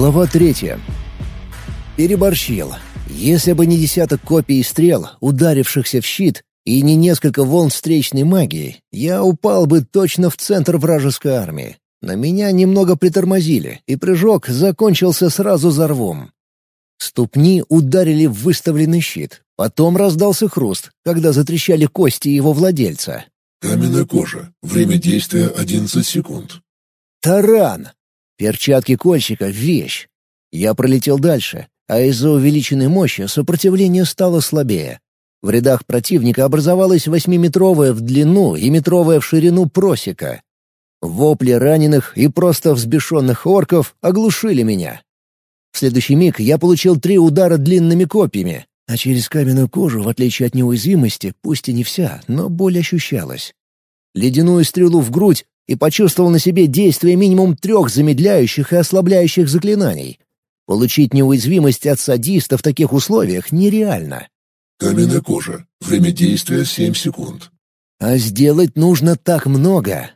Глава третья. Переборщил. Если бы не десяток копий и стрел, ударившихся в щит, и не несколько волн встречной магии, я упал бы точно в центр вражеской армии. На меня немного притормозили, и прыжок закончился сразу за рвом. Ступни ударили в выставленный щит. Потом раздался хруст, когда затрещали кости его владельца. Каменная кожа. Время действия 11 секунд. Таран! Перчатки кольщика — вещь. Я пролетел дальше, а из-за увеличенной мощи сопротивление стало слабее. В рядах противника образовалась восьмиметровая в длину и метровая в ширину просека. Вопли раненых и просто взбешенных орков оглушили меня. В следующий миг я получил три удара длинными копьями, а через каменную кожу, в отличие от неуязвимости, пусть и не вся, но боль ощущалась. Ледяную стрелу в грудь и почувствовал на себе действие минимум трех замедляющих и ослабляющих заклинаний. Получить неуязвимость от садиста в таких условиях нереально. Каменная кожа. Время действия 7 секунд. А сделать нужно так много.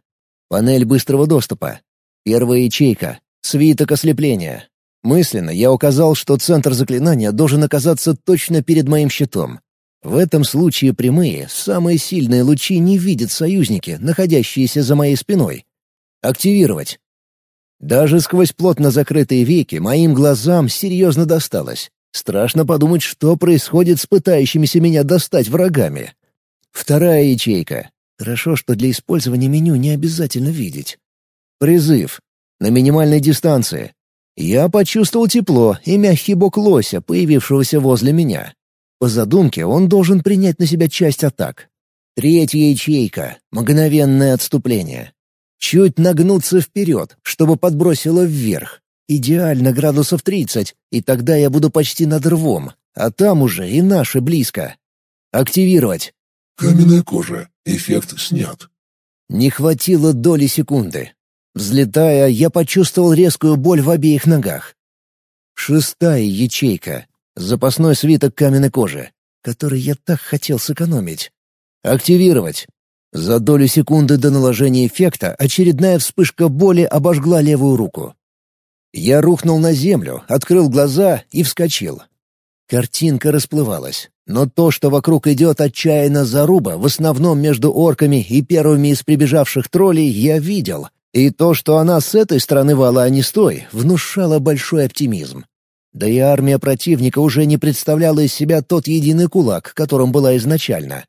Панель быстрого доступа. Первая ячейка. Свиток ослепления. Мысленно я указал, что центр заклинания должен оказаться точно перед моим щитом. В этом случае прямые, самые сильные лучи не видят союзники, находящиеся за моей спиной. Активировать. Даже сквозь плотно закрытые веки моим глазам серьезно досталось. Страшно подумать, что происходит с пытающимися меня достать врагами. Вторая ячейка. Хорошо, что для использования меню не обязательно видеть. Призыв. На минимальной дистанции. Я почувствовал тепло и мягкий бок лося, появившегося возле меня. По задумке, он должен принять на себя часть атак. Третья ячейка — мгновенное отступление. Чуть нагнуться вперед, чтобы подбросило вверх. Идеально градусов 30, и тогда я буду почти над рвом, а там уже и наши близко. Активировать. Каменная кожа. Эффект снят. Не хватило доли секунды. Взлетая, я почувствовал резкую боль в обеих ногах. Шестая ячейка. Запасной свиток каменной кожи, который я так хотел сэкономить. Активировать. За долю секунды до наложения эффекта очередная вспышка боли обожгла левую руку. Я рухнул на землю, открыл глаза и вскочил. Картинка расплывалась, но то, что вокруг идет отчаянно заруба, в основном между орками и первыми из прибежавших троллей, я видел. И то, что она с этой стороны вала, а не с той, внушало большой оптимизм. Да и армия противника уже не представляла из себя тот единый кулак, которым была изначально.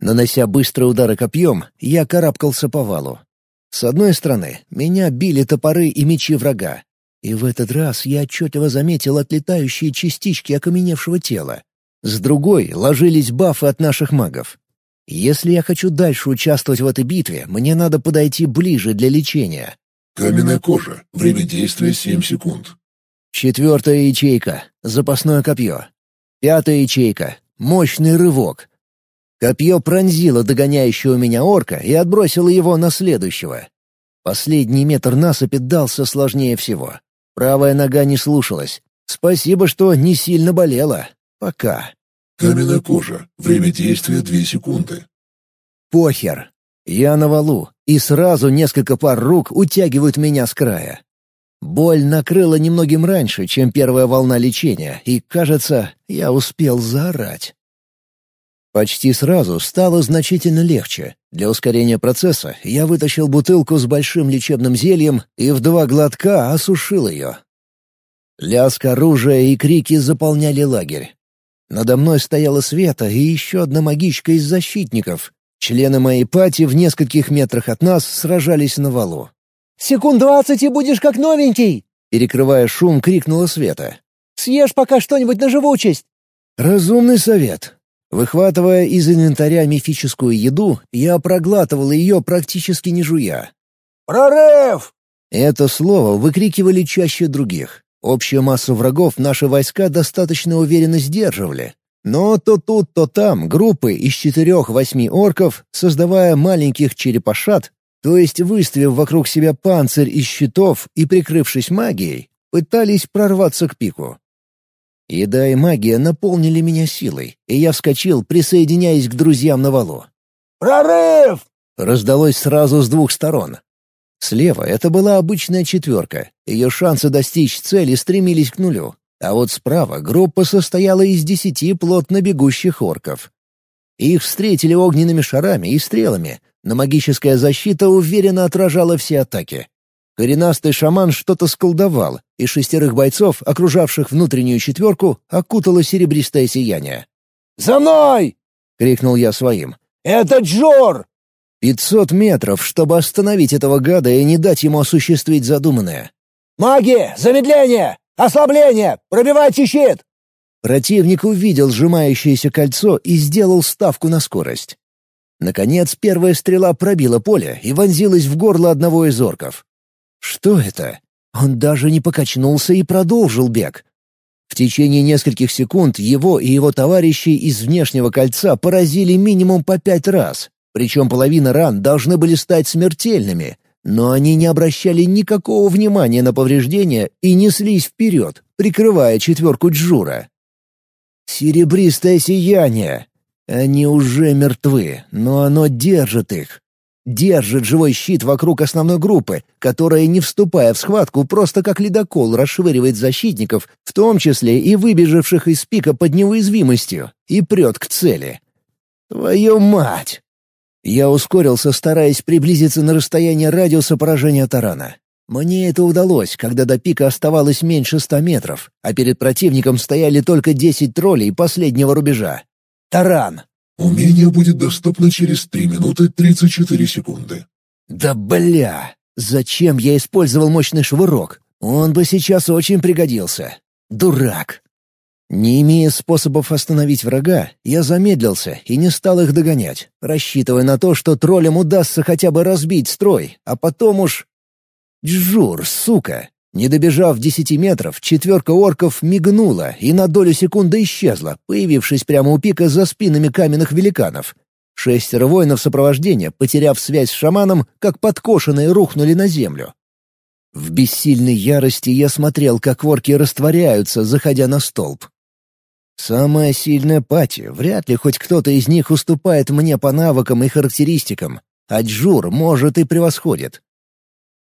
Нанося быстрые удары копьем, я карабкался по валу. С одной стороны, меня били топоры и мечи врага. И в этот раз я отчетливо заметил отлетающие частички окаменевшего тела. С другой ложились бафы от наших магов. Если я хочу дальше участвовать в этой битве, мне надо подойти ближе для лечения. Каменная кожа. Время действия 7 секунд. Четвертая ячейка — запасное копье. Пятая ячейка — мощный рывок. Копье пронзило догоняющего меня орка и отбросило его на следующего. Последний метр насыпи дался сложнее всего. Правая нога не слушалась. Спасибо, что не сильно болела. Пока. Каменная кожа. Время действия 2 секунды. Похер. Я на валу, и сразу несколько пар рук утягивают меня с края. Боль накрыла немногим раньше, чем первая волна лечения, и, кажется, я успел заорать. Почти сразу стало значительно легче. Для ускорения процесса я вытащил бутылку с большим лечебным зельем и в два глотка осушил ее. Лязг оружия и крики заполняли лагерь. Надо мной стояла Света и еще одна магичка из защитников. Члены моей пати в нескольких метрах от нас сражались на валу. «Секунд двадцать и будешь как новенький!» Перекрывая шум, крикнула Света. «Съешь пока что-нибудь на живучесть!» «Разумный совет!» Выхватывая из инвентаря мифическую еду, я проглатывал ее практически не жуя. «Прорыв!» Это слово выкрикивали чаще других. Общую массу врагов наши войска достаточно уверенно сдерживали. Но то тут, то там группы из четырех-восьми орков, создавая маленьких черепашат, то есть выставив вокруг себя панцирь из щитов и прикрывшись магией, пытались прорваться к пику. Еда и магия наполнили меня силой, и я вскочил, присоединяясь к друзьям на валу. «Прорыв!» Раздалось сразу с двух сторон. Слева это была обычная четверка, ее шансы достичь цели стремились к нулю. А вот справа группа состояла из десяти плотно бегущих орков. Их встретили огненными шарами и стрелами, но магическая защита уверенно отражала все атаки. Коренастый шаман что-то сколдовал, и шестерых бойцов, окружавших внутреннюю четверку, окутало серебристое сияние. «За мной!» — крикнул я своим. «Это Джор!» Пятьсот метров, чтобы остановить этого гада и не дать ему осуществить задуманное. «Маги! Замедление! Ослабление! Пробивайте щит!» Противник увидел сжимающееся кольцо и сделал ставку на скорость. Наконец, первая стрела пробила поле и вонзилась в горло одного из орков. Что это? Он даже не покачнулся и продолжил бег. В течение нескольких секунд его и его товарищи из внешнего кольца поразили минимум по пять раз, причем половина ран должны были стать смертельными, но они не обращали никакого внимания на повреждения и неслись вперед, прикрывая четверку Джура. «Серебристое сияние! Они уже мертвы, но оно держит их. Держит живой щит вокруг основной группы, которая, не вступая в схватку, просто как ледокол расшвыривает защитников, в том числе и выбежавших из пика под неуязвимостью, и прет к цели. Твою мать! Я ускорился, стараясь приблизиться на расстояние радиуса поражения тарана. Мне это удалось, когда до пика оставалось меньше ста метров, а перед противником стояли только десять троллей последнего рубежа. Таран! Умение будет доступно через 3 минуты 34 секунды. Да бля! Зачем я использовал мощный швырок? Он бы сейчас очень пригодился. Дурак! Не имея способов остановить врага, я замедлился и не стал их догонять, рассчитывая на то, что троллям удастся хотя бы разбить строй, а потом уж... Джур, сука! Не добежав десяти метров, четверка орков мигнула и на долю секунды исчезла, появившись прямо у пика за спинами каменных великанов. Шестеро воинов сопровождения, потеряв связь с шаманом, как подкошенные рухнули на землю. В бессильной ярости я смотрел, как орки растворяются, заходя на столб. Самая сильная пати, вряд ли хоть кто-то из них уступает мне по навыкам и характеристикам, а Джур может и превосходит.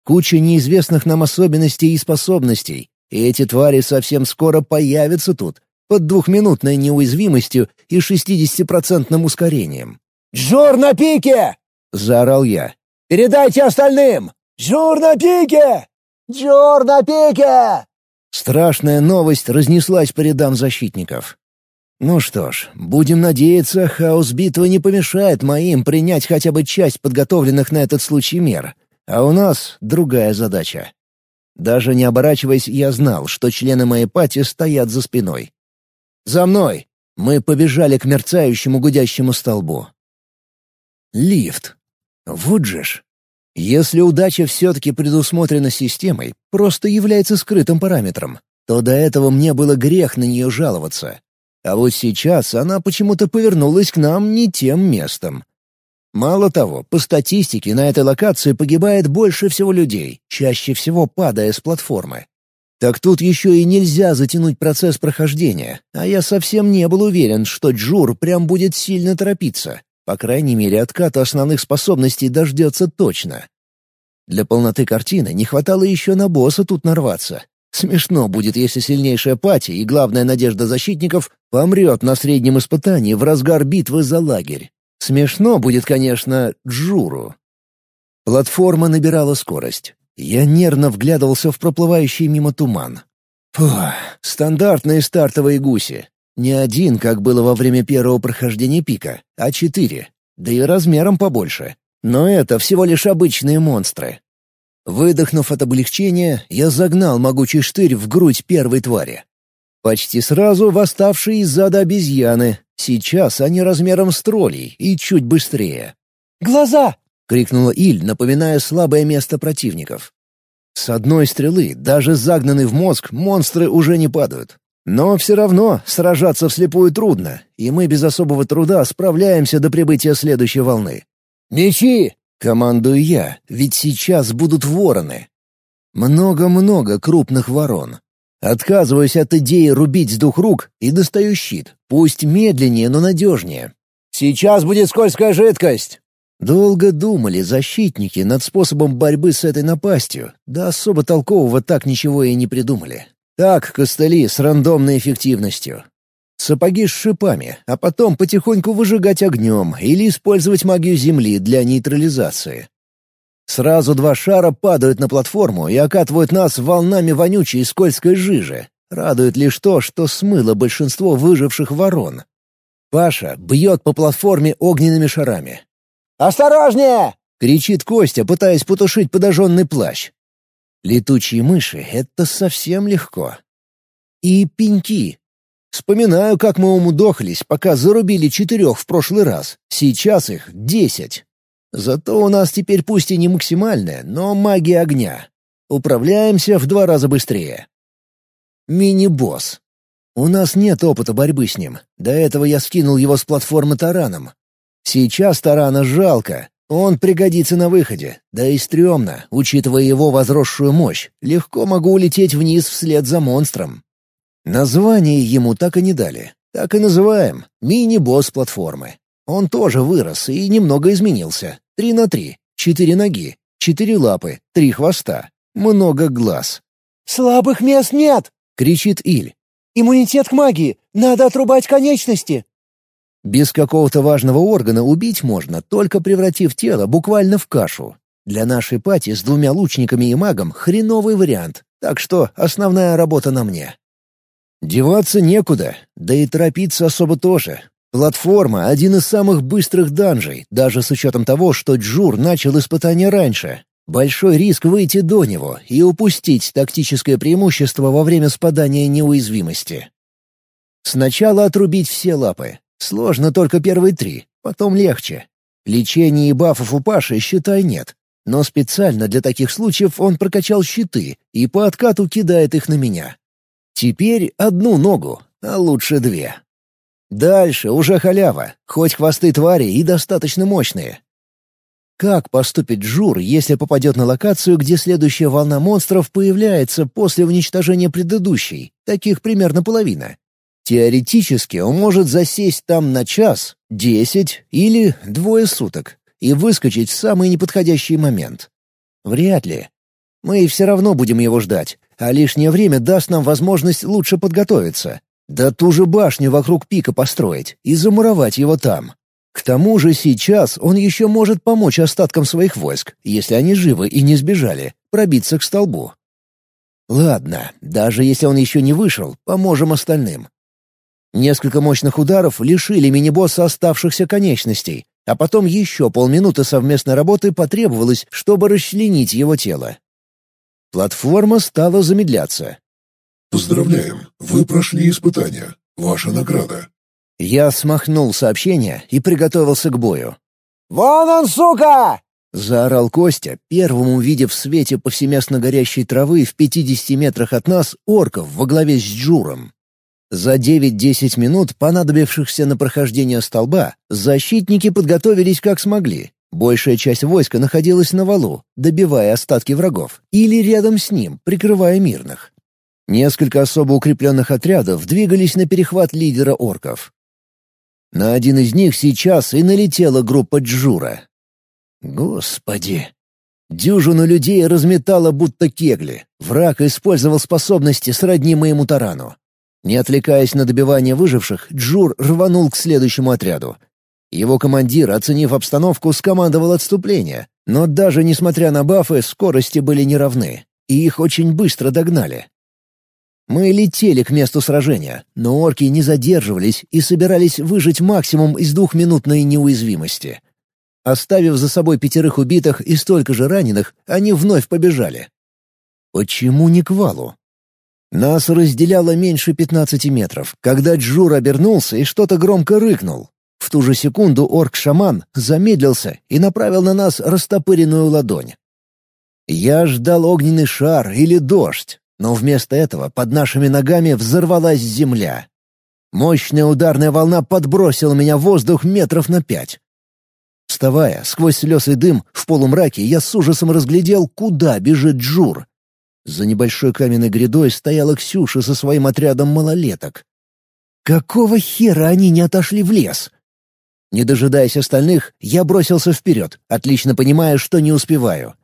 Куча неизвестных нам особенностей и способностей, и эти твари совсем скоро появятся тут, под двухминутной неуязвимостью и шестидесятипроцентным ускорением. «Жур на пике!» — заорал я. «Передайте остальным! Жур на пике! Жур на пике!» Страшная новость разнеслась по рядам защитников. Ну что ж, будем надеяться, хаос битвы не помешает моим принять хотя бы часть подготовленных на этот случай мер — а у нас другая задача. Даже не оборачиваясь, я знал, что члены моей пати стоят за спиной. «За мной!» Мы побежали к мерцающему гудящему столбу. Лифт. Вот же ж. Если удача все-таки предусмотрена системой, просто является скрытым параметром, то до этого мне было грех на нее жаловаться. А вот сейчас она почему-то повернулась к нам не тем местом. Мало того, по статистике на этой локации погибает больше всего людей, чаще всего падая с платформы. Так тут еще и нельзя затянуть процесс прохождения, а я совсем не был уверен, что Джур прям будет сильно торопиться. По крайней мере, отката основных способностей дождется точно. Для полноты картины не хватало еще на босса тут нарваться. Смешно будет, если сильнейшая пати и главная надежда защитников помрет на среднем испытании в разгар битвы за лагерь. Смешно будет, конечно, Джуру. Платформа набирала скорость. Я нервно вглядывался в проплывающий мимо туман. Фух, стандартные стартовые гуси. Не один, как было во время первого прохождения пика, а четыре. Да и размером побольше. Но это всего лишь обычные монстры. Выдохнув от облегчения, я загнал могучий штырь в грудь первой твари. Почти сразу восставшие из зада обезьяны, Сейчас они размером с троллей и чуть быстрее. «Глаза!» — крикнула Иль, напоминая слабое место противников. С одной стрелы, даже загнанный в мозг, монстры уже не падают. Но все равно сражаться вслепую трудно, и мы без особого труда справляемся до прибытия следующей волны. «Мечи!» — командую я, ведь сейчас будут вороны. Много-много крупных ворон. Отказываюсь от идеи рубить с двух рук и достаю щит, пусть медленнее, но надежнее. «Сейчас будет скользкая жидкость!» Долго думали защитники над способом борьбы с этой напастью, да особо толкового так ничего и не придумали. Так, костыли с рандомной эффективностью. Сапоги с шипами, а потом потихоньку выжигать огнем или использовать магию Земли для нейтрализации. Сразу два шара падают на платформу и окатывают нас волнами вонючей и скользкой жижи. Радует лишь то, что смыло большинство выживших ворон. Паша бьет по платформе огненными шарами. «Осторожнее!» — кричит Костя, пытаясь потушить подожженный плащ. Летучие мыши — это совсем легко. И пеньки. Вспоминаю, как мы умудохались, пока зарубили четырех в прошлый раз. Сейчас их десять. Зато у нас теперь пусть и не максимальная, но магия огня. Управляемся в два раза быстрее. Мини-босс. У нас нет опыта борьбы с ним. До этого я скинул его с платформы тараном. Сейчас тарана жалко. Он пригодится на выходе. Да и стрёмно, учитывая его возросшую мощь. Легко могу улететь вниз вслед за монстром. Название ему так и не дали. Так и называем. Мини-босс платформы. Он тоже вырос и немного изменился. Три на три. Четыре ноги. Четыре лапы. Три хвоста. Много глаз. «Слабых мест нет!» — кричит Иль. «Иммунитет к магии! Надо отрубать конечности!» Без какого-то важного органа убить можно, только превратив тело буквально в кашу. Для нашей пати с двумя лучниками и магом хреновый вариант, так что основная работа на мне. Деваться некуда, да и торопиться особо тоже. Платформа — один из самых быстрых данжей, даже с учетом того, что Джур начал испытание раньше, Большой риск выйти до него и упустить тактическое преимущество во время спадания неуязвимости. Сначала отрубить все лапы. Сложно только первые три, потом легче. Лечения и бафов у Паши, считай, нет. Но специально для таких случаев он прокачал щиты и по откату кидает их на меня. Теперь одну ногу, а лучше две. Дальше уже халява, хоть хвосты твари и достаточно мощные, как поступит Жур, если попадет на локацию, где следующая волна монстров появляется после уничтожения предыдущей? Таких примерно половина. Теоретически он может засесть там на час, десять или двое суток и выскочить в самый неподходящий момент. Вряд ли. Мы все равно будем его ждать, а лишнее время даст нам возможность лучше подготовиться. Да ту же башню вокруг пика построить и замуровать его там. К тому же сейчас он еще может помочь остаткам своих войск, если они живы и не сбежали, пробиться к столбу. Ладно, даже если он еще не вышел, поможем остальным. Несколько мощных ударов лишили мини-босса оставшихся конечностей, а потом еще полминуты совместной работы потребовалось, чтобы расчленить его тело. Платформа стала замедляться. «Поздравляем, вы прошли испытание. Ваша награда я смахнул сообщение и приготовился к бою. «Вон он, сука!» — заорал Костя, первым увидев в свете повсеместно горящей травы в пятидесяти метрах от нас орков во главе с Джуром. За девять-десять минут, понадобившихся на прохождение столба, защитники подготовились как смогли. Большая часть войска находилась на валу, добивая остатки врагов, или рядом с ним, прикрывая мирных. Несколько особо укрепленных отрядов двигались на перехват лидера орков. На один из них сейчас и налетела группа Джура. Господи! Дюжину людей разметало будто кегли. Враг использовал способности сродни моему тарану. Не отвлекаясь на добивание выживших, Джур рванул к следующему отряду. Его командир, оценив обстановку, скомандовал отступление, но даже несмотря на бафы, скорости были неравны, и их очень быстро догнали. Мы летели к месту сражения, но орки не задерживались и собирались выжить максимум из двухминутной неуязвимости. Оставив за собой пятерых убитых и столько же раненых, они вновь побежали. Почему не к валу? Нас разделяло меньше пятнадцати метров, когда Джур обернулся и что-то громко рыкнул. В ту же секунду орк-шаман замедлился и направил на нас растопыренную ладонь. Я ждал огненный шар или дождь, но вместо этого под нашими ногами взорвалась земля. Мощная ударная волна подбросила меня в воздух метров на пять. Вставая, сквозь слез и дым, в полумраке я с ужасом разглядел, куда бежит Джур. За небольшой каменной грядой стояла Ксюша со своим отрядом малолеток. Какого хера они не отошли в лес? Не дожидаясь остальных, я бросился вперед, отлично понимая, что не успеваю.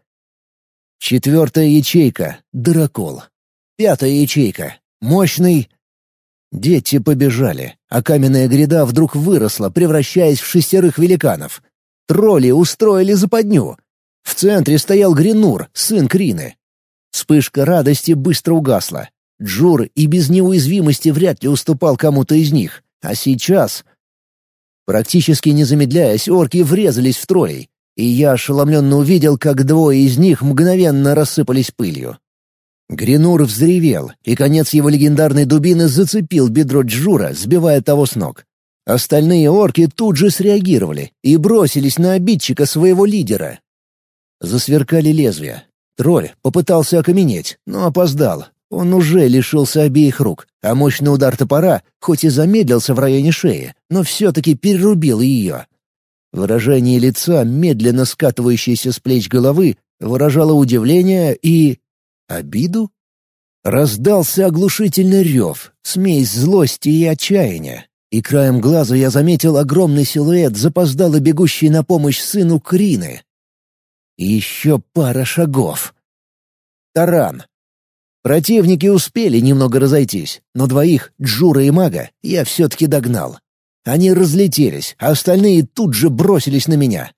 Четвертая ячейка — дырокол. Пятая ячейка — мощный... Дети побежали, а каменная гряда вдруг выросла, превращаясь в шестерых великанов. Тролли устроили западню. В центре стоял Гринур, сын Крины. Вспышка радости быстро угасла. Джур и без неуязвимости вряд ли уступал кому-то из них. А сейчас... Практически не замедляясь, орки врезались в троллей, и я ошеломленно увидел, как двое из них мгновенно рассыпались пылью. Гринур взревел, и конец его легендарной дубины зацепил бедро Джура, сбивая того с ног. Остальные орки тут же среагировали и бросились на обидчика своего лидера. Засверкали лезвия. Тролль попытался окаменеть, но опоздал. Он уже лишился обеих рук, а мощный удар топора, хоть и замедлился в районе шеи, но все-таки перерубил ее. Выражение лица, медленно скатывающееся с плеч головы, выражало удивление и... обиду? Раздался оглушительный рев, смесь злости и отчаяния, и краем глаза я заметил огромный силуэт, запоздало бегущий на помощь сыну Крины. Еще пара шагов. Таран. Противники успели немного разойтись, но двоих, Джура и Мага, я все-таки догнал. Они разлетелись, а остальные тут же бросились на меня.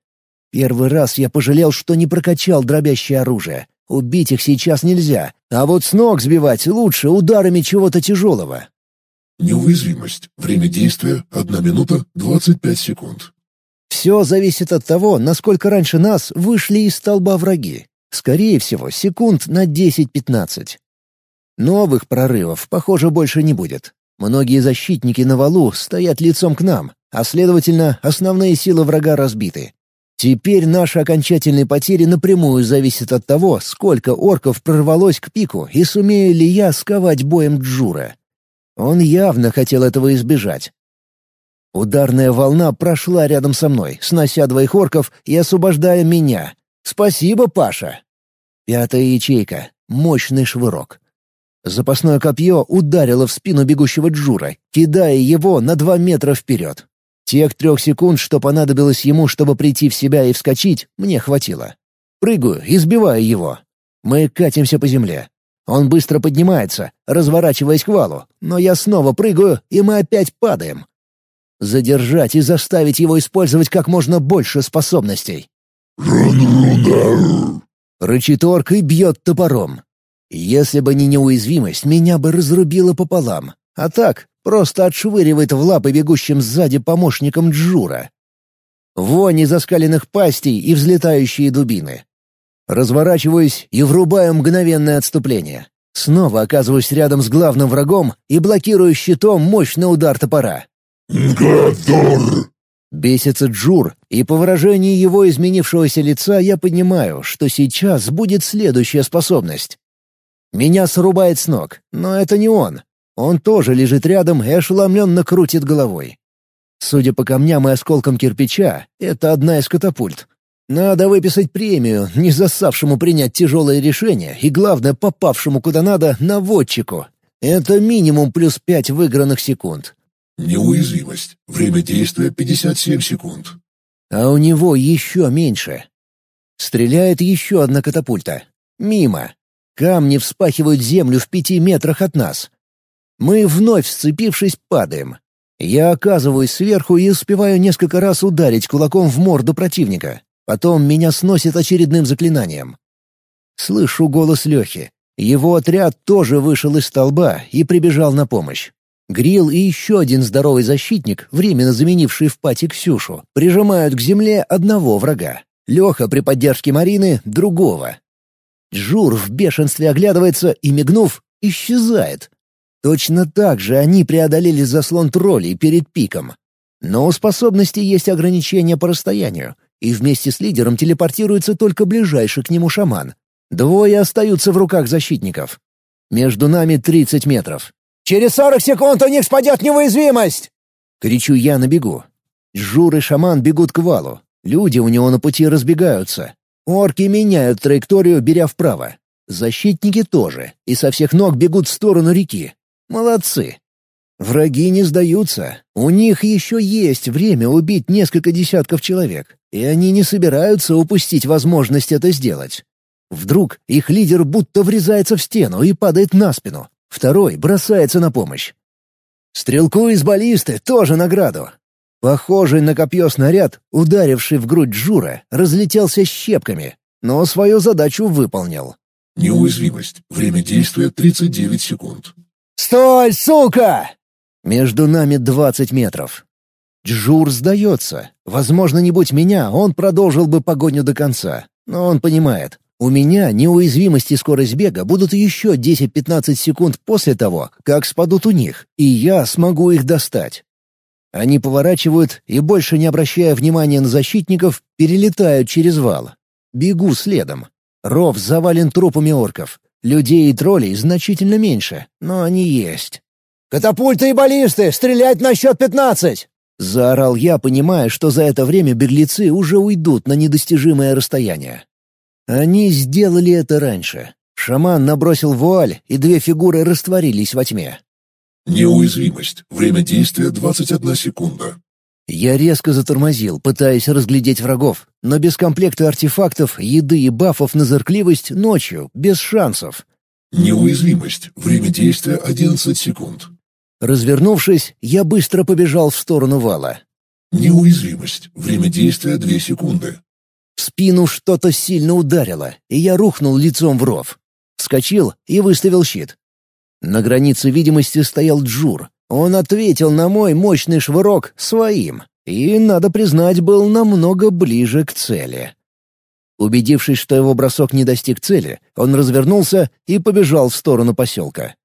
Первый раз я пожалел, что не прокачал дробящее оружие. Убить их сейчас нельзя, а вот с ног сбивать лучше ударами чего-то тяжелого. Неуязвимость. Время действия — 1 минута 25 секунд. Все зависит от того, насколько раньше нас вышли из столба враги. Скорее всего, секунд на 10-15. Новых прорывов, похоже, больше не будет. Многие защитники на валу стоят лицом к нам, а, следовательно, основные силы врага разбиты. Теперь наши окончательные потери напрямую зависят от того, сколько орков прорвалось к пику и сумею ли я сковать боем Джура. Он явно хотел этого избежать. Ударная волна прошла рядом со мной, снося двоих орков и освобождая меня. Спасибо, Паша. Пятая ячейка. Мощный швырок. Запасное копье ударило в спину бегущего Джура, кидая его на два метра вперед. Тех трех секунд, что понадобилось ему, чтобы прийти в себя и вскочить, мне хватило. Прыгаю и сбиваю его. Мы катимся по земле. Он быстро поднимается, разворачиваясь к валу, но я снова прыгаю, и мы опять падаем. Задержать и заставить его использовать как можно больше способностей. Рычит орк и бьет топором. Если бы не неуязвимость, меня бы разрубило пополам. А так, просто отшвыривает в лапы бегущим сзади помощникам Джура. Вонь из оскаленных пастей и взлетающие дубины. Разворачиваюсь и врубаю мгновенное отступление. Снова оказываюсь рядом с главным врагом и блокирую щитом мощный удар топора. «Гадор!» Бесится Джур, и по выражению его изменившегося лица я понимаю, что сейчас будет следующая способность. Меня срубает с ног, но это не он. Он тоже лежит рядом и ошеломленно крутит головой. Судя по камням и осколкам кирпича, это одна из катапульт. Надо выписать премию, не засавшему принять тяжелое решение и, главное, попавшему куда надо, наводчику. Это минимум плюс пять выигранных секунд. Неуязвимость. Время действия 57 секунд. А у него еще меньше. Стреляет еще одна катапульта. Мимо. Камни вспахивают землю в пяти метрах от нас. Мы, вновь сцепившись, падаем. Я оказываюсь сверху и успеваю несколько раз ударить кулаком в морду противника. Потом меня сносит очередным заклинанием. Слышу голос Лехи. Его отряд тоже вышел из столба и прибежал на помощь. Грил и еще один здоровый защитник, временно заменивший в пати Ксюшу, прижимают к земле одного врага. Леха при поддержке Марины — другого. Джур в бешенстве оглядывается и, мигнув, исчезает. Точно так же они преодолели заслон троллей перед пиком. Но у способности есть ограничения по расстоянию, и вместе с лидером телепортируется только ближайший к нему шаман. Двое остаются в руках защитников. Между нами 30 метров. «Через сорок секунд у них спадет неуязвимость!» Кричу я на бегу. Жур и шаман бегут к валу. Люди у него на пути разбегаются. Орки меняют траекторию, беря вправо. Защитники тоже, и со всех ног бегут в сторону реки. Молодцы. Враги не сдаются. У них еще есть время убить несколько десятков человек, и они не собираются упустить возможность это сделать. Вдруг их лидер будто врезается в стену и падает на спину. Второй бросается на помощь. Стрелку из баллисты тоже награду. Похожий на копье снаряд, ударивший в грудь Жура, разлетелся щепками, но свою задачу выполнил. Неуязвимость. Время действия 39 секунд. «Стой, сука!» Между нами двадцать метров. Джур сдается. Возможно, не будь меня, он продолжил бы погоню до конца. Но он понимает, у меня неуязвимость и скорость бега будут еще 10-15 секунд после того, как спадут у них, и я смогу их достать. Они поворачивают и, больше не обращая внимания на защитников, перелетают через вал. Бегу следом. Ров завален трупами орков. Людей и троллей значительно меньше, но они есть. «Катапульты и баллисты! Стрелять на счет пятнадцать!» Заорал я, понимая, что за это время беглецы уже уйдут на недостижимое расстояние. Они сделали это раньше. Шаман набросил вуаль, и две фигуры растворились во тьме. Неуязвимость. Время действия 21 секунда. Я резко затормозил, пытаясь разглядеть врагов, но без комплекта артефактов, еды и бафов на зыркливость ночью, без шансов. Неуязвимость. Время действия 11 секунд. Развернувшись, я быстро побежал в сторону вала. Неуязвимость. Время действия 2 секунды. В спину что-то сильно ударило, и я рухнул лицом в ров. Вскочил и выставил щит. На границе видимости стоял Джур. Он ответил на мой мощный швырок своим, и, надо признать, был намного ближе к цели. Убедившись, что его бросок не достиг цели, он развернулся и побежал в сторону поселка.